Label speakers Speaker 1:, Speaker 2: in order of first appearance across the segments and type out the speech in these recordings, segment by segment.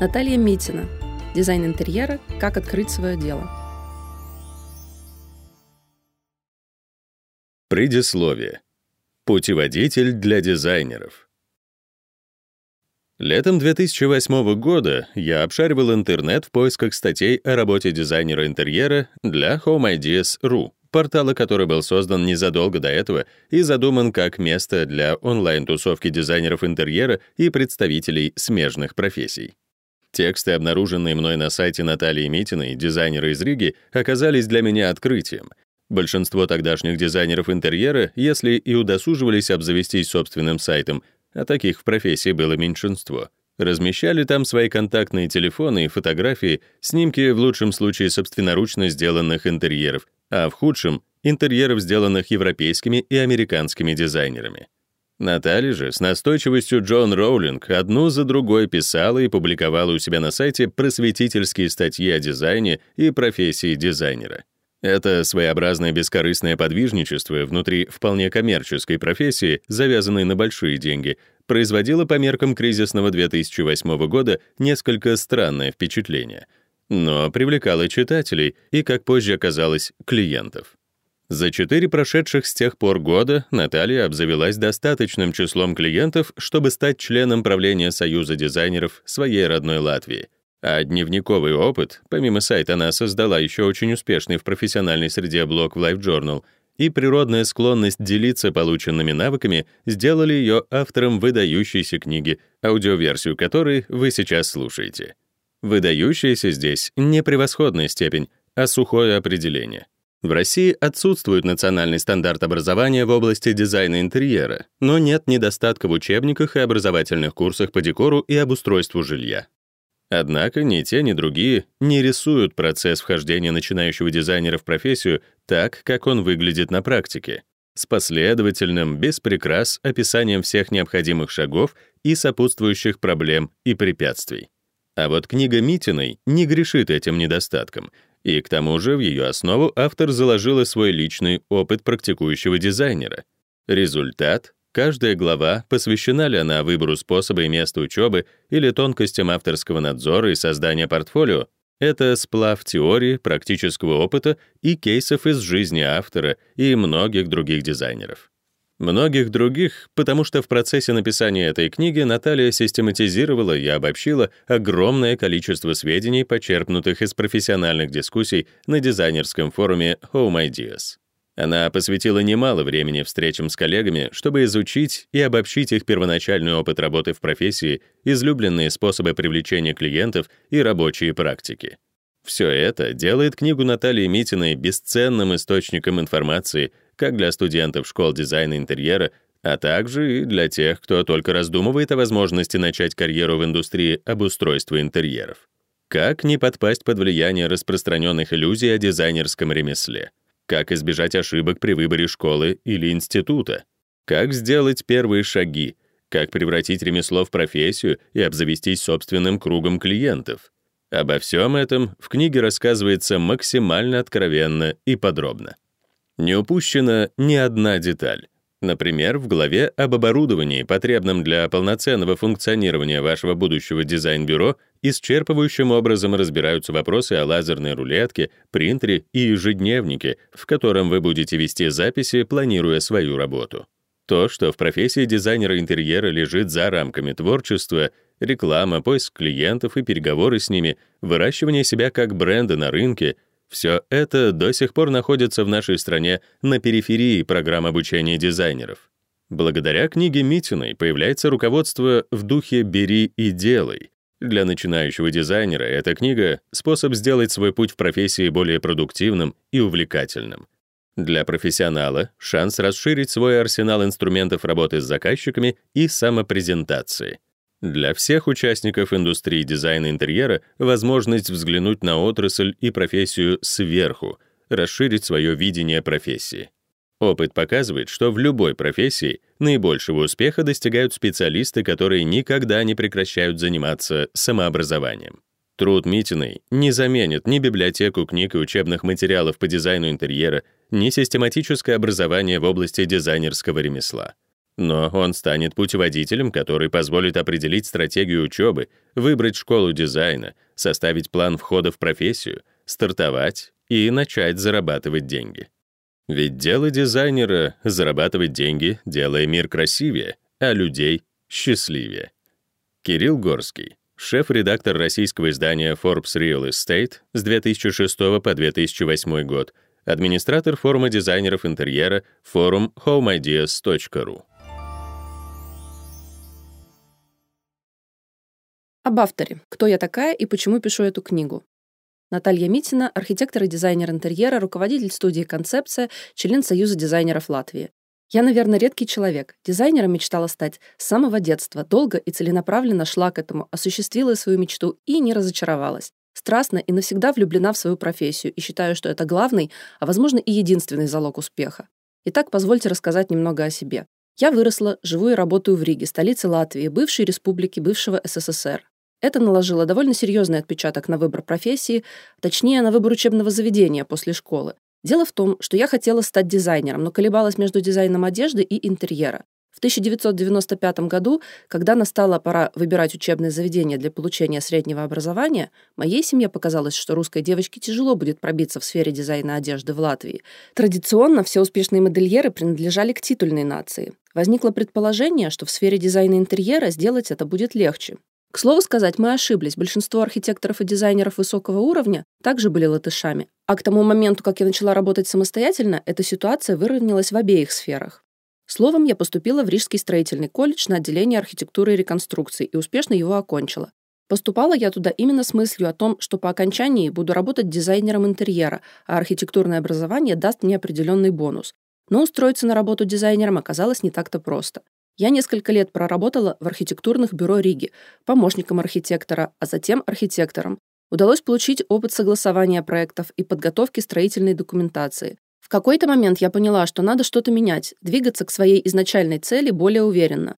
Speaker 1: Наталья Митина. Дизайн интерьера «Как открыть свое дело».
Speaker 2: Предисловие. Путеводитель для дизайнеров. Летом 2008 года я обшаривал интернет в поисках статей о работе дизайнера интерьера для HomeIdeas.ru, портала, который был создан незадолго до этого и задуман как место для онлайн-тусовки дизайнеров интерьера и представителей смежных профессий. Тексты, обнаруженные мной на сайте Натальи Митиной, дизайнера из Риги, оказались для меня открытием. Большинство тогдашних дизайнеров интерьера, если и удосуживались обзавестись собственным сайтом, а таких в профессии было меньшинство, размещали там свои контактные телефоны и фотографии, снимки в лучшем случае собственноручно сделанных интерьеров, а в худшем — интерьеров, сделанных европейскими и американскими дизайнерами. Наталья же с настойчивостью Джон Роулинг одну за другой писала и публиковала у себя на сайте просветительские статьи о дизайне и профессии дизайнера. Это своеобразное бескорыстное подвижничество внутри вполне коммерческой профессии, завязанной на большие деньги, производило по меркам кризисного 2008 года несколько странное впечатление, но привлекало читателей и, как позже оказалось, клиентов. За четыре прошедших с тех пор года Наталья обзавелась достаточным числом клиентов, чтобы стать членом правления Союза дизайнеров своей родной Латвии. А дневниковый опыт, помимо сайта, она создала еще очень успешный в профессиональной среде блог в Life Journal, и природная склонность делиться полученными навыками сделали ее автором выдающейся книги, аудиоверсию которой вы сейчас слушаете. Выдающаяся здесь не превосходная степень, а сухое определение — в России отсутствует национальный стандарт образования в области дизайна интерьера, но нет недостатка в учебниках и образовательных курсах по декору и обустройству жилья. Однако ни те, ни другие не рисуют процесс вхождения начинающего дизайнера в профессию так, как он выглядит на практике, с последовательным, без прикрас описанием всех необходимых шагов и сопутствующих проблем и препятствий. А вот книга Митиной не грешит этим недостатком — и к тому же в ее основу автор заложила свой личный опыт практикующего дизайнера. Результат — каждая глава, посвящена ли она выбору способа и места учебы или тонкостям авторского надзора и создания портфолио, это сплав теории, практического опыта и кейсов из жизни автора и многих других дизайнеров. Многих других, потому что в процессе написания этой книги Наталья систематизировала и обобщила огромное количество сведений, почерпнутых из профессиональных дискуссий на дизайнерском форуме Home Ideas. Она посвятила немало времени встречам с коллегами, чтобы изучить и обобщить их первоначальный опыт работы в профессии, излюбленные способы привлечения клиентов и рабочие практики. Все это делает книгу Натальи Митиной бесценным источником информации как для студентов школ дизайна интерьера, а также и для тех, кто только раздумывает о возможности начать карьеру в индустрии обустройства интерьеров. Как не подпасть под влияние распространенных иллюзий о дизайнерском ремесле? Как избежать ошибок при выборе школы или института? Как сделать первые шаги? Как превратить ремесло в профессию и обзавестись собственным кругом клиентов? Обо всем этом в книге рассказывается максимально откровенно и подробно. Не упущена ни одна деталь. Например, в главе об оборудовании, потребном для полноценного функционирования вашего будущего дизайн-бюро, исчерпывающим образом разбираются вопросы о лазерной рулетке, принтере и ежедневнике, в котором вы будете вести записи, планируя свою работу. То, что в профессии дизайнера интерьера лежит за рамками творчества, реклама, поиск клиентов и переговоры с ними, выращивание себя как бренда на рынке — все это до сих пор находится в нашей стране на периферии программ обучения дизайнеров. Благодаря книге Митиной появляется руководство в духе «бери и делай». Для начинающего дизайнера эта книга — способ сделать свой путь в профессии более продуктивным и увлекательным. Для профессионала — шанс расширить свой арсенал инструментов работы с заказчиками и самопрезентации — для всех участников индустрии дизайна интерьера возможность взглянуть на отрасль и профессию сверху, расширить свое видение профессии. Опыт показывает, что в любой профессии наибольшего успеха достигают специалисты, которые никогда не прекращают заниматься самообразованием. Труд Митиной не заменит ни библиотеку книг и учебных материалов по дизайну интерьера, ни систематическое образование в области дизайнерского ремесла. Но он станет путеводителем, который позволит определить стратегию учебы, выбрать школу дизайна, составить план входа в профессию, стартовать и начать зарабатывать деньги. Ведь дело дизайнера — зарабатывать деньги, делая мир красивее, а людей — счастливее. Кирилл Горский, шеф-редактор российского издания Forbes Real Estate с 2006 по 2008 год, администратор форума дизайнеров интерьера форум homeideas.ru.
Speaker 1: Об авторе. Кто я такая и почему пишу эту книгу. Наталья Митина, архитектор и дизайнер интерьера, руководитель студии «Концепция», член Союза дизайнеров Латвии. Я, наверное, редкий человек. Дизайнером мечтала стать с самого детства, долго и целенаправленно шла к этому, осуществила свою мечту и не разочаровалась. Страстно и навсегда влюблена в свою профессию и считаю, что это главный, а возможно и единственный залог успеха. Итак, позвольте рассказать немного о себе. Я выросла, живу и работаю в Риге, столице Латвии, бывшей республики бывшего СССР. Это наложило довольно серьезный отпечаток на выбор профессии, точнее, на выбор учебного заведения после школы. Дело в том, что я хотела стать дизайнером, но колебалась между дизайном одежды и интерьера. В 1995 году, когда настала пора выбирать учебное заведение для получения среднего образования, моей семье показалось, что русской девочке тяжело будет пробиться в сфере дизайна одежды в Латвии. Традиционно все успешные модельеры принадлежали к титульной нации. Возникло предположение, что в сфере дизайна интерьера сделать это будет легче. К слову сказать, мы ошиблись. Большинство архитекторов и дизайнеров высокого уровня также были латышами. А к тому моменту, как я начала работать самостоятельно, эта ситуация выровнялась в обеих сферах. Словом, я поступила в Рижский строительный колледж на отделение архитектуры и реконструкции и успешно его окончила. Поступала я туда именно с мыслью о том, что по окончании буду работать дизайнером интерьера, а архитектурное образование даст мне определенный бонус. Но устроиться на работу дизайнером оказалось не так-то просто. Я несколько лет проработала в архитектурных бюро Риги, помощником архитектора, а затем архитектором. Удалось получить опыт согласования проектов и подготовки строительной документации. В какой-то момент я поняла, что надо что-то менять, двигаться к своей изначальной цели более уверенно.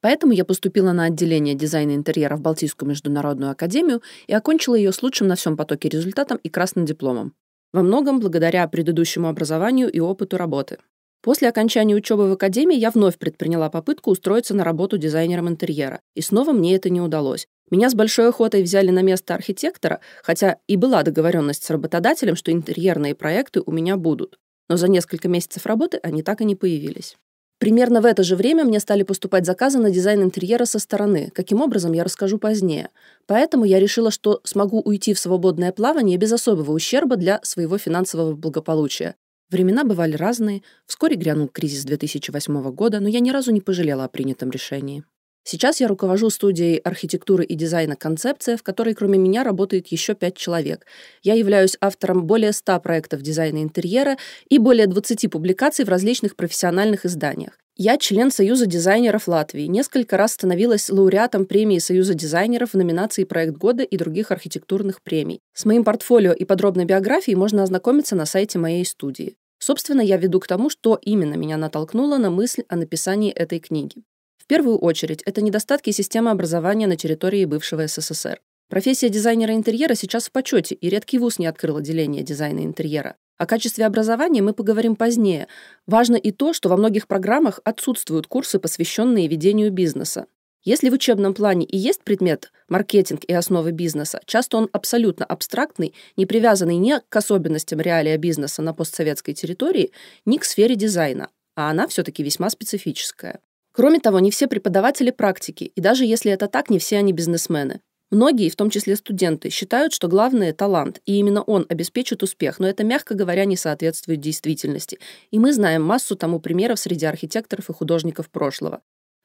Speaker 1: Поэтому я поступила на отделение дизайна интерьера в Балтийскую международную академию и окончила ее с лучшим на всем потоке результатом и красным дипломом. Во многом благодаря предыдущему образованию и опыту работы. После окончания учебы в академии я вновь предприняла попытку устроиться на работу дизайнером интерьера, и снова мне это не удалось. Меня с большой охотой взяли на место архитектора, хотя и была договоренность с работодателем, что интерьерные проекты у меня будут. Но за несколько месяцев работы они так и не появились. Примерно в это же время мне стали поступать заказы на дизайн интерьера со стороны. Каким образом, я расскажу позднее. Поэтому я решила, что смогу уйти в свободное плавание без особого ущерба для своего финансового благополучия. Времена бывали разные, вскоре грянул кризис 2008 года, но я ни разу не пожалела о принятом решении. Сейчас я руковожу студией архитектуры и дизайна «Концепция», в которой кроме меня работает еще пять человек. Я являюсь автором более 100 проектов дизайна интерьера и более 20 публикаций в различных профессиональных изданиях. Я член Союза дизайнеров Латвии, несколько раз становилась лауреатом премии Союза дизайнеров в номинации «Проект года» и других архитектурных премий. С моим портфолио и подробной биографией можно ознакомиться на сайте моей студии. Собственно, я веду к тому, что именно меня натолкнуло на мысль о написании этой книги. В первую очередь, это недостатки системы образования на территории бывшего СССР. Профессия дизайнера интерьера сейчас в почете, и редкий вуз не открыл отделение дизайна интерьера. О качестве образования мы поговорим позднее. Важно и то, что во многих программах отсутствуют курсы, посвященные ведению бизнеса. Если в учебном плане и есть предмет маркетинг и основы бизнеса, часто он абсолютно абстрактный, не привязанный ни к особенностям реалия бизнеса на постсоветской территории, ни к сфере дизайна, а она все-таки весьма специфическая. Кроме того, не все преподаватели практики, и даже если это так, не все они бизнесмены. Многие, в том числе студенты, считают, что главное – талант, и именно он обеспечит успех, но это, мягко говоря, не соответствует действительности. И мы знаем массу тому примеров среди архитекторов и художников прошлого.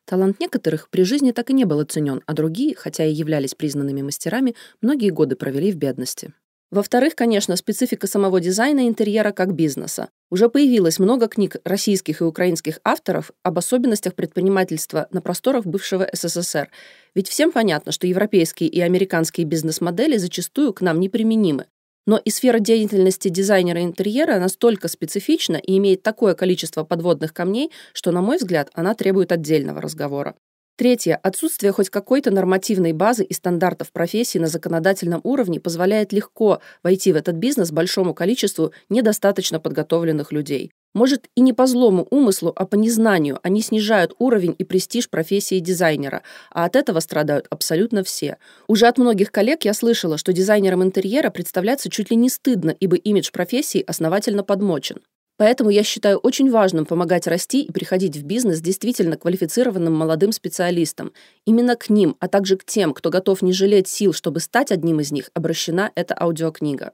Speaker 1: Талант некоторых при жизни так и не был оценен, а другие, хотя и являлись признанными мастерами, многие годы провели в бедности. Во-вторых, конечно, специфика самого дизайна интерьера как бизнеса. Уже появилось много книг российских и украинских авторов об особенностях предпринимательства на просторах бывшего СССР. Ведь всем понятно, что европейские и американские бизнес-модели зачастую к нам неприменимы. Но и сфера деятельности дизайнера интерьера настолько специфична и имеет такое количество подводных камней, что, на мой взгляд, она требует отдельного разговора. Третье. Отсутствие хоть какой-то нормативной базы и стандартов профессии на законодательном уровне позволяет легко войти в этот бизнес большому количеству недостаточно подготовленных людей. Может, и не по злому умыслу, а по незнанию они снижают уровень и престиж профессии дизайнера, а от этого страдают абсолютно все. Уже от многих коллег я слышала, что дизайнерам интерьера представляться чуть ли не стыдно, ибо имидж профессии основательно подмочен. Поэтому я считаю очень важным помогать расти и приходить в бизнес действительно квалифицированным молодым специалистам. Именно к ним, а также к тем, кто готов не жалеть сил, чтобы стать одним из них, обращена эта аудиокнига.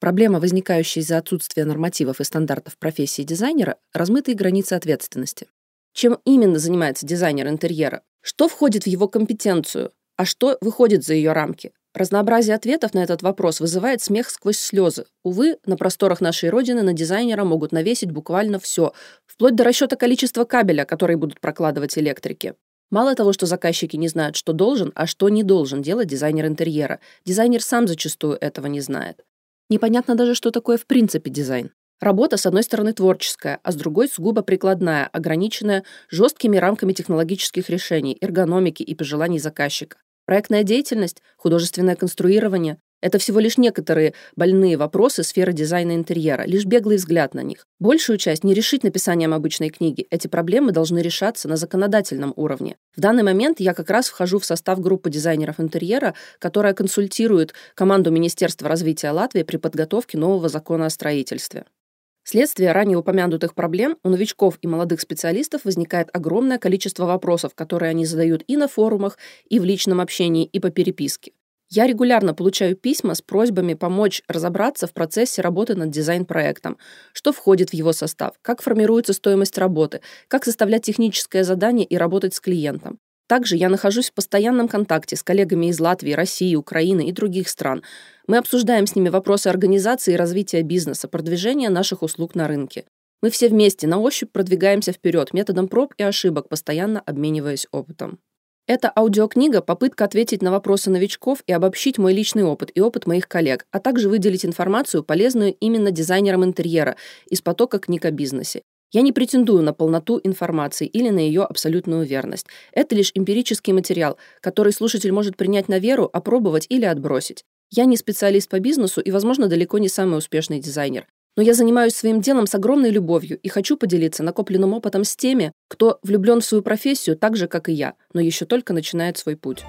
Speaker 1: Проблема, возникающая из-за отсутствия нормативов и стандартов профессии дизайнера, размытые границы ответственности. Чем именно занимается дизайнер интерьера? Что входит в его компетенцию? А что выходит за ее рамки? Разнообразие ответов на этот вопрос вызывает смех сквозь слезы. Увы, на просторах нашей Родины на дизайнера могут навесить буквально все, вплоть до расчета количества кабеля, который будут прокладывать электрики. Мало того, что заказчики не знают, что должен, а что не должен делать дизайнер интерьера, дизайнер сам зачастую этого не знает. Непонятно даже, что такое в принципе дизайн. Работа, с одной стороны, творческая, а с другой сугубо прикладная, ограниченная жесткими рамками технологических решений, эргономики и пожеланий заказчика. Проектная деятельность, художественное конструирование – это всего лишь некоторые больные вопросы сферы дизайна интерьера, лишь беглый взгляд на них. Большую часть не решить написанием обычной книги. Эти проблемы должны решаться на законодательном уровне. В данный момент я как раз вхожу в состав группы дизайнеров интерьера, которая консультирует команду Министерства развития Латвии при подготовке нового закона о строительстве. Вследствие ранее упомянутых проблем у новичков и молодых специалистов возникает огромное количество вопросов, которые они задают и на форумах, и в личном общении, и по переписке. Я регулярно получаю письма с просьбами помочь разобраться в процессе работы над дизайн-проектом, что входит в его состав, как формируется стоимость работы, как составлять техническое задание и работать с клиентом. Также я нахожусь в постоянном контакте с коллегами из Латвии, России, Украины и других стран. Мы обсуждаем с ними вопросы организации и развития бизнеса, продвижения наших услуг на рынке. Мы все вместе на ощупь продвигаемся вперед методом проб и ошибок, постоянно обмениваясь опытом. Эта аудиокнига – попытка ответить на вопросы новичков и обобщить мой личный опыт и опыт моих коллег, а также выделить информацию, полезную именно дизайнерам интерьера из потока книг о бизнесе. Я не претендую на полноту информации или на ее абсолютную верность. Это лишь эмпирический материал, который слушатель может принять на веру, опробовать или отбросить. Я не специалист по бизнесу и, возможно, далеко не самый успешный дизайнер. Но я занимаюсь своим делом с огромной любовью и хочу поделиться накопленным опытом с теми, кто влюблен в свою профессию так же, как и я, но еще только начинает свой путь.